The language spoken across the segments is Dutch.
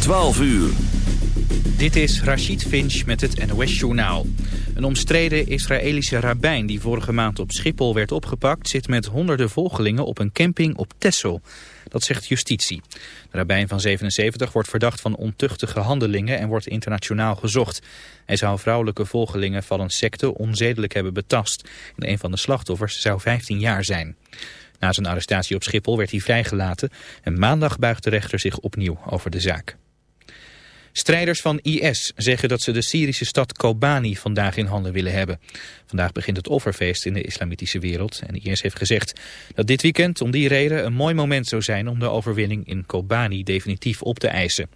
12 uur. Dit is Rashid Finch met het NOS-journaal. Een omstreden Israëlische rabbijn die vorige maand op Schiphol werd opgepakt... zit met honderden volgelingen op een camping op Texel. Dat zegt justitie. De rabbijn van 77 wordt verdacht van ontuchtige handelingen... en wordt internationaal gezocht. Hij zou vrouwelijke volgelingen van een secte onzedelijk hebben betast. En een van de slachtoffers zou 15 jaar zijn. Na zijn arrestatie op Schiphol werd hij vrijgelaten... en maandag buigt de rechter zich opnieuw over de zaak. Strijders van IS zeggen dat ze de Syrische stad Kobani vandaag in handen willen hebben. Vandaag begint het offerfeest in de islamitische wereld en IS heeft gezegd dat dit weekend om die reden een mooi moment zou zijn om de overwinning in Kobani definitief op te eisen.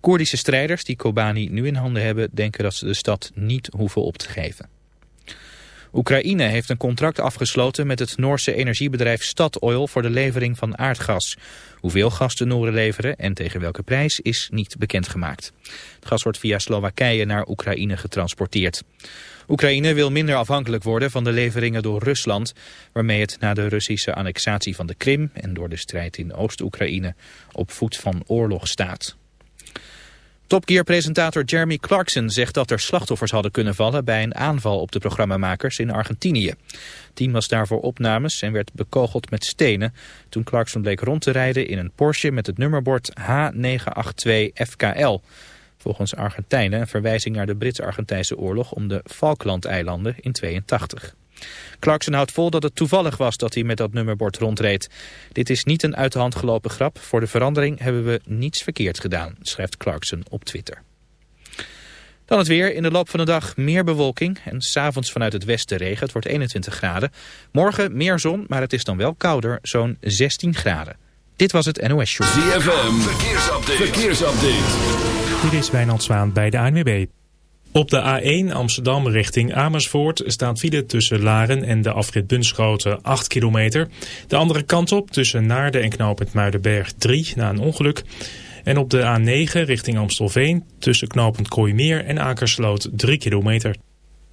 Koerdische strijders die Kobani nu in handen hebben denken dat ze de stad niet hoeven op te geven. Oekraïne heeft een contract afgesloten met het Noorse energiebedrijf Statoil voor de levering van aardgas. Hoeveel gas de Nooren leveren en tegen welke prijs is niet bekendgemaakt. Het gas wordt via Slowakije naar Oekraïne getransporteerd. Oekraïne wil minder afhankelijk worden van de leveringen door Rusland, waarmee het na de Russische annexatie van de Krim en door de strijd in Oost-Oekraïne op voet van oorlog staat. Top Gear-presentator Jeremy Clarkson zegt dat er slachtoffers hadden kunnen vallen bij een aanval op de programmamakers in Argentinië. Het team was daarvoor opnames en werd bekogeld met stenen toen Clarkson bleek rond te rijden in een Porsche met het nummerbord H982FKL. Volgens Argentijnen een verwijzing naar de Brits-Argentijnse oorlog om de Falklandeilanden in 82. Clarkson houdt vol dat het toevallig was dat hij met dat nummerbord rondreed. Dit is niet een uit de hand gelopen grap. Voor de verandering hebben we niets verkeerd gedaan, schrijft Clarkson op Twitter. Dan het weer. In de loop van de dag meer bewolking en s'avonds vanuit het westen regen. Het wordt 21 graden. Morgen meer zon, maar het is dan wel kouder, zo'n 16 graden. Dit was het NOS Show. ZFM, verkeersupdate. verkeersupdate. Dit is Wijnand Zwaan bij de ANWB. Op de A1 Amsterdam richting Amersfoort staat file tussen Laren en de afrit Bunschoten 8 kilometer. De andere kant op tussen Naarden en knooppunt Muidenberg 3 na een ongeluk. En op de A9 richting Amstelveen tussen knooppunt Kooimeer en Akersloot 3 kilometer.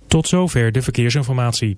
Tot zover de verkeersinformatie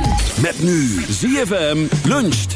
Met nu ZFM luncht.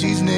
she's near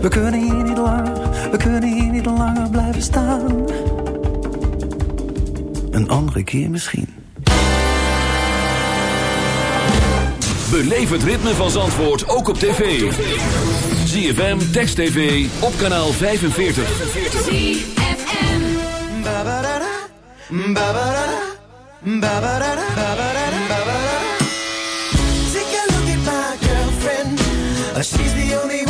We kunnen hier niet langer, we kunnen hier niet langer blijven staan. Een andere keer misschien. Beleef het ritme van Zandvoort ook op tv. ZFM, Text TV, op kanaal 45. Take a look at my girlfriend. Uh, She's the only one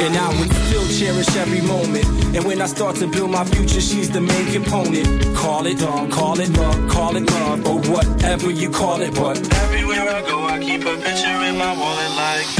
And I would still cherish every moment. And when I start to build my future, she's the main component. Call it dog, call it love, call it love, or whatever you call it. But everywhere I go, I keep a picture in my wallet like.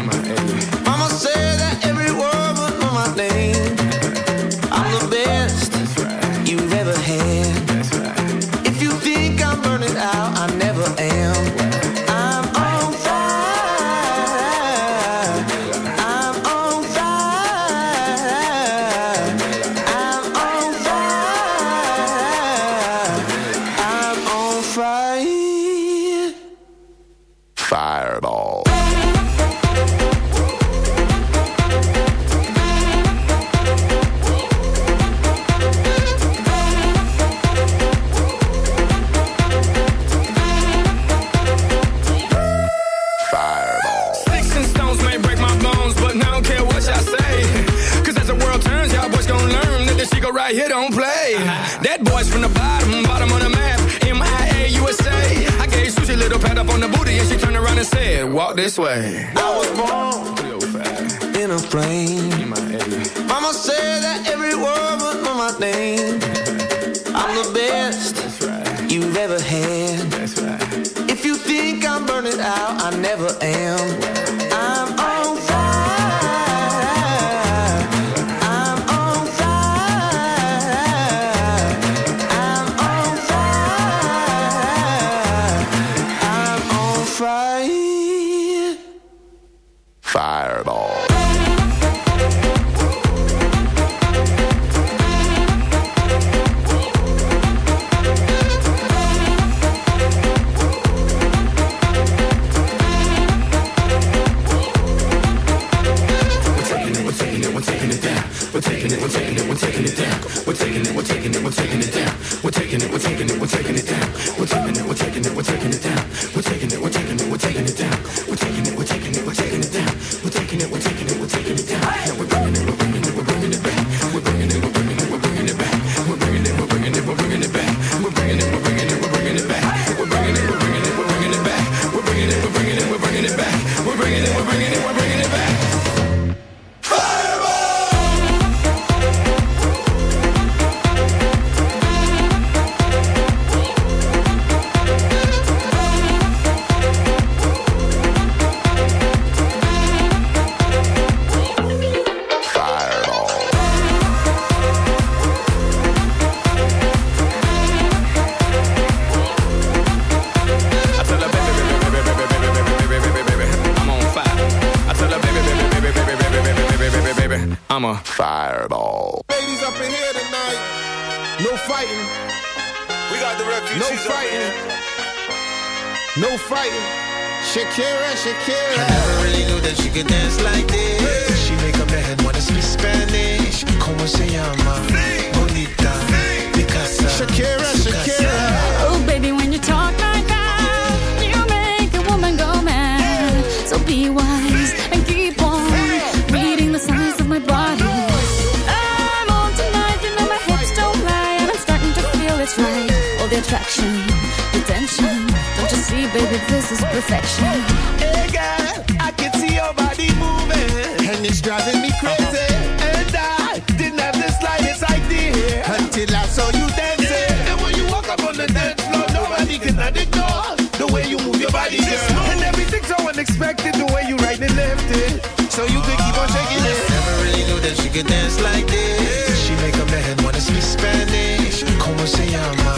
so you could keep on shaking it. Never really knew that she could dance like this. She make a man wanna speak Spanish. Como se llama?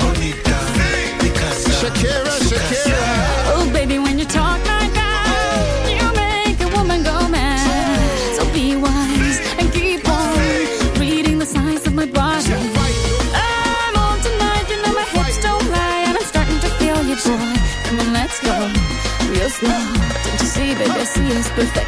Bonita. Because Shakira, Shakira. Oh, baby, when you talk like that, you make a woman go mad. So be wise and keep on reading the signs of my body. I'm on tonight, you know my hips don't lie, and I'm starting to feel you, boy. Come on, let's go real slow. Don't you see, baby, I see it's perfect.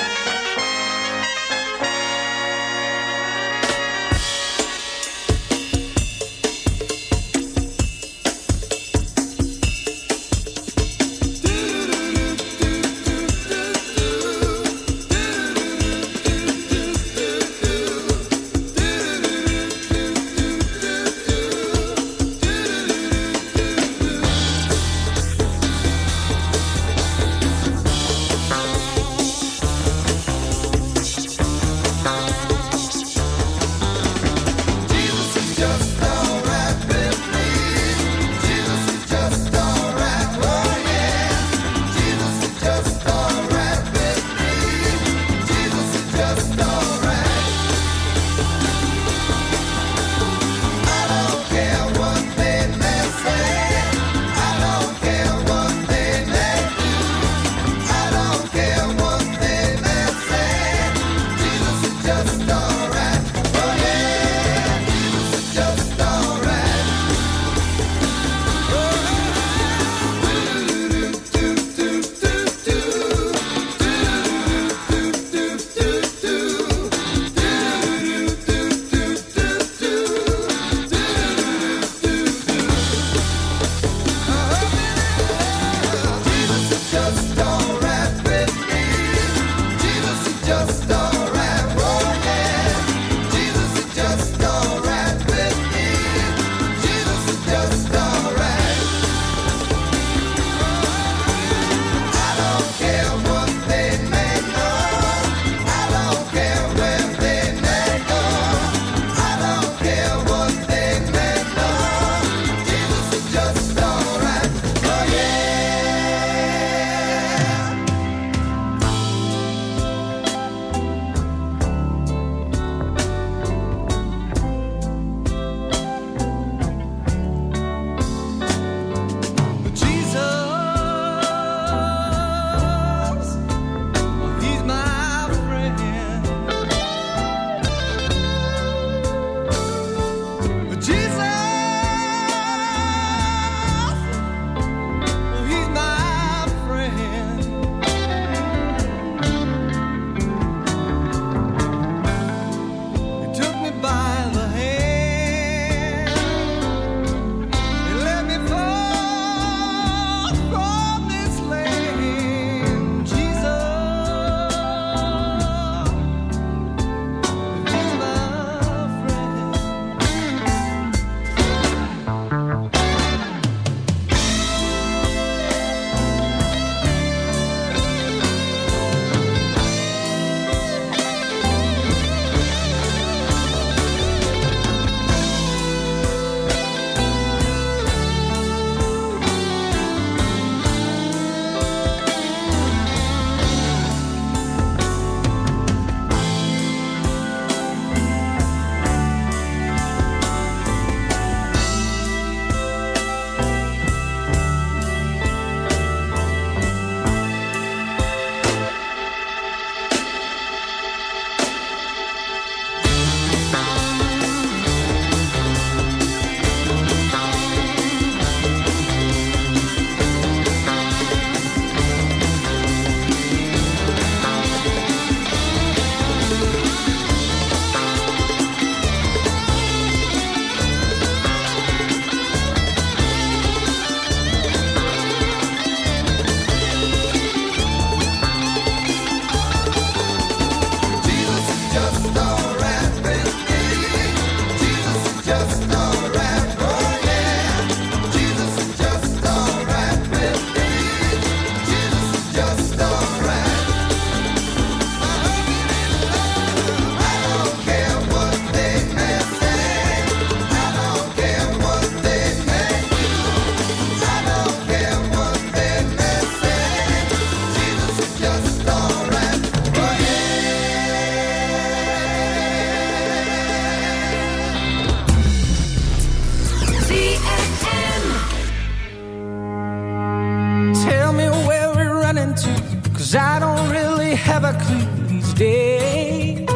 Cause I don't really have a clue these days.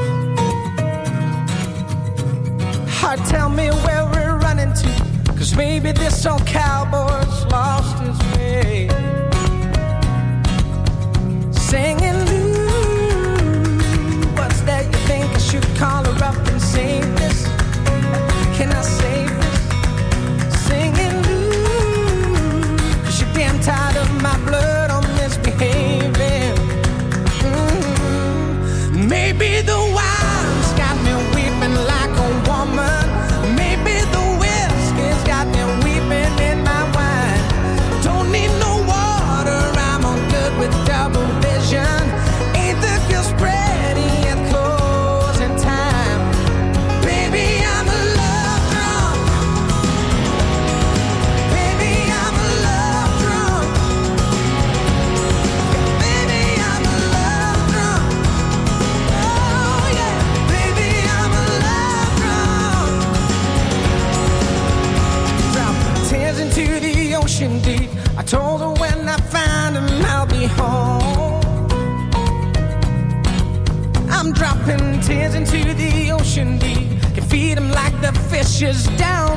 Heart, tell me where we're running to. Cause maybe this old cowboy's lost his way. Singing pushes down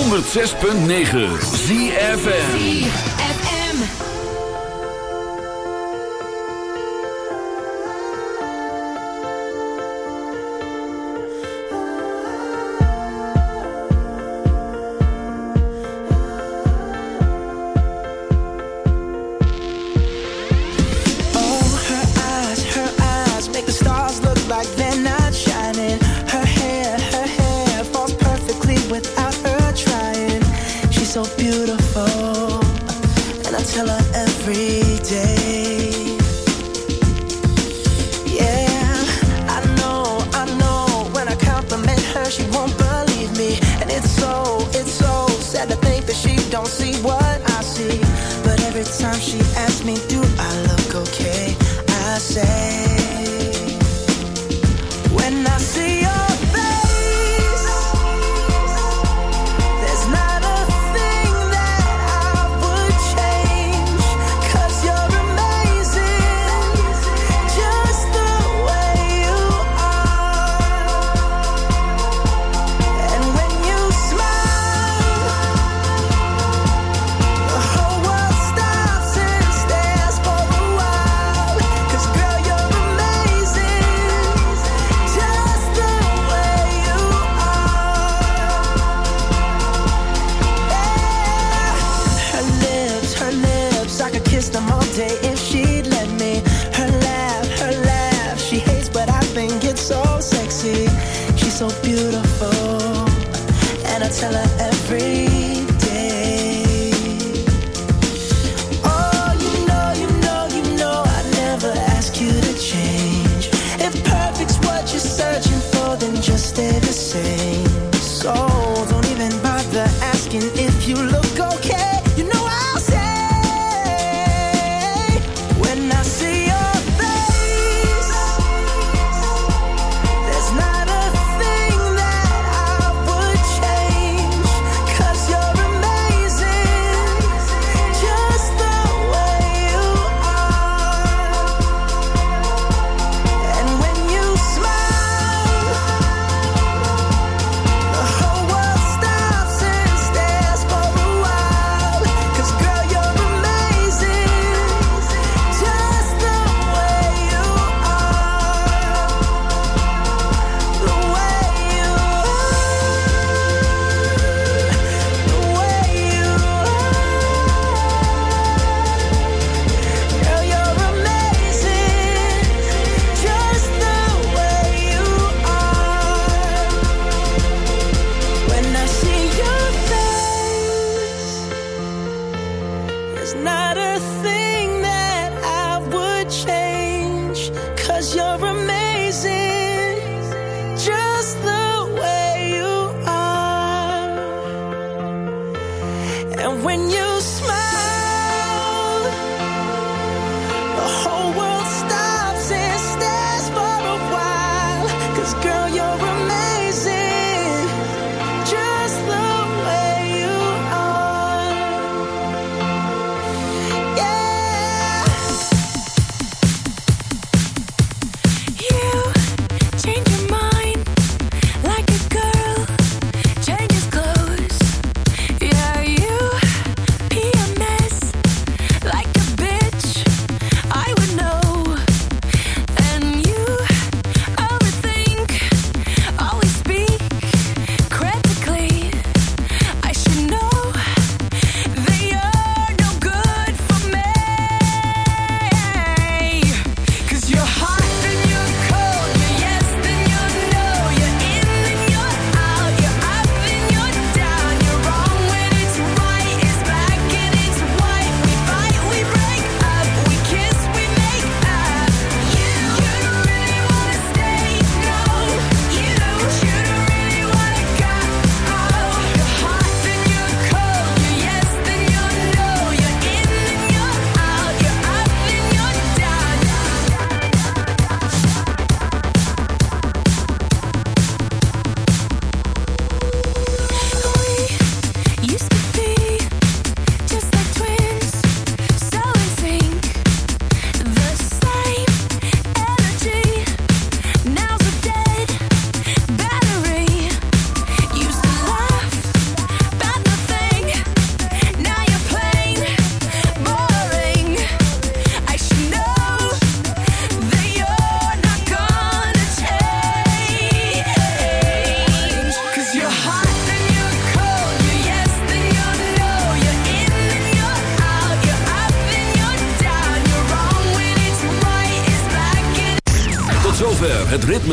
106.9 ZFM.